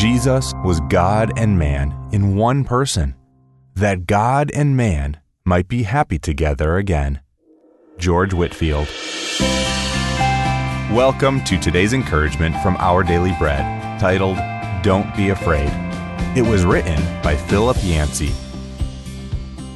Jesus was God and man in one person, that God and man might be happy together again. George Whitefield. Welcome to today's encouragement from Our Daily Bread, titled Don't Be Afraid. It was written by Philip Yancey.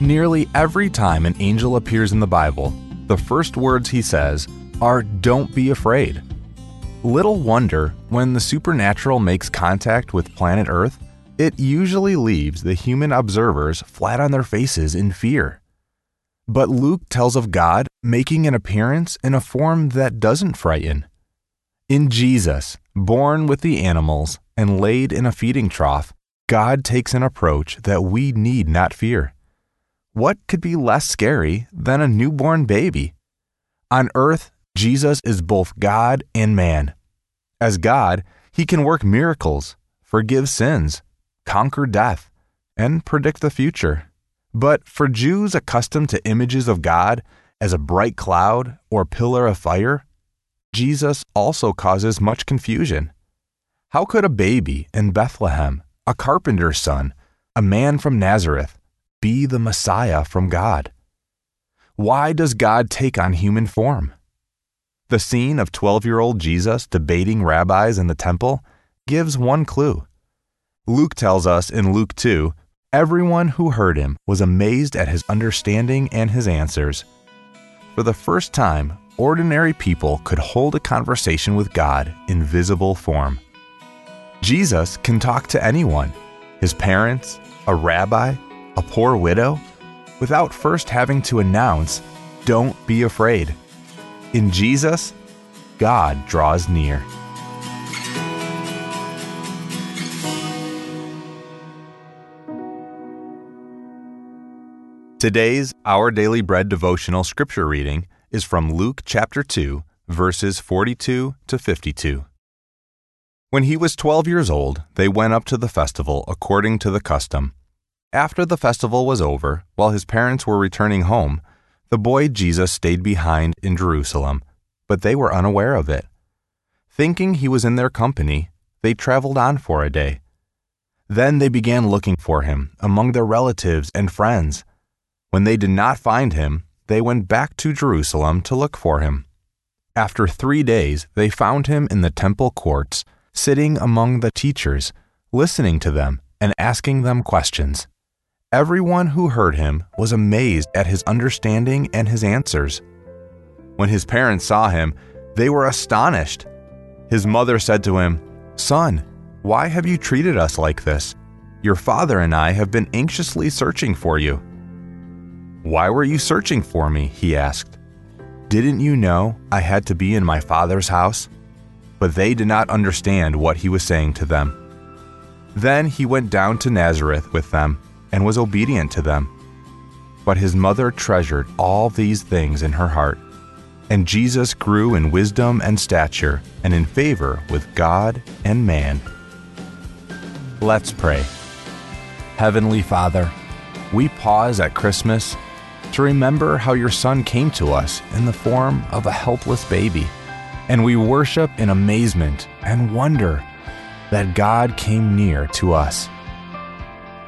Nearly every time an angel appears in the Bible, the first words he says are Don't be afraid. Little wonder when the supernatural makes contact with planet Earth, it usually leaves the human observers flat on their faces in fear. But Luke tells of God making an appearance in a form that doesn't frighten. In Jesus, born with the animals and laid in a feeding trough, God takes an approach that we need not fear. What could be less scary than a newborn baby? On earth, Jesus is both God and man. As God, he can work miracles, forgive sins, conquer death, and predict the future. But for Jews accustomed to images of God as a bright cloud or pillar of fire, Jesus also causes much confusion. How could a baby in Bethlehem, a carpenter's son, a man from Nazareth, be the Messiah from God? Why does God take on human form? The scene of 12 year old Jesus debating rabbis in the temple gives one clue. Luke tells us in Luke 2 everyone who heard him was amazed at his understanding and his answers. For the first time, ordinary people could hold a conversation with God in visible form. Jesus can talk to anyone his parents, a rabbi, a poor widow without first having to announce, Don't be afraid. In Jesus, God draws near. Today's Our Daily Bread devotional scripture reading is from Luke chapter 2, verses 42 to 52. When he was 12 years old, they went up to the festival according to the custom. After the festival was over, while his parents were returning home, the boy Jesus stayed behind in Jerusalem, but they were unaware of it. Thinking he was in their company, they traveled on for a day. Then they began looking for him among their relatives and friends. When they did not find him, they went back to Jerusalem to look for him. After three days, they found him in the temple courts, sitting among the teachers, listening to them and asking them questions. Everyone who heard him was amazed at his understanding and his answers. When his parents saw him, they were astonished. His mother said to him, Son, why have you treated us like this? Your father and I have been anxiously searching for you. Why were you searching for me? he asked. Didn't you know I had to be in my father's house? But they did not understand what he was saying to them. Then he went down to Nazareth with them and was obedient to them. But his mother treasured all these things in her heart. And Jesus grew in wisdom and stature and in favor with God and man. Let's pray. Heavenly Father, we pause at Christmas to remember how your Son came to us in the form of a helpless baby, and we worship in amazement and wonder that God came near to us.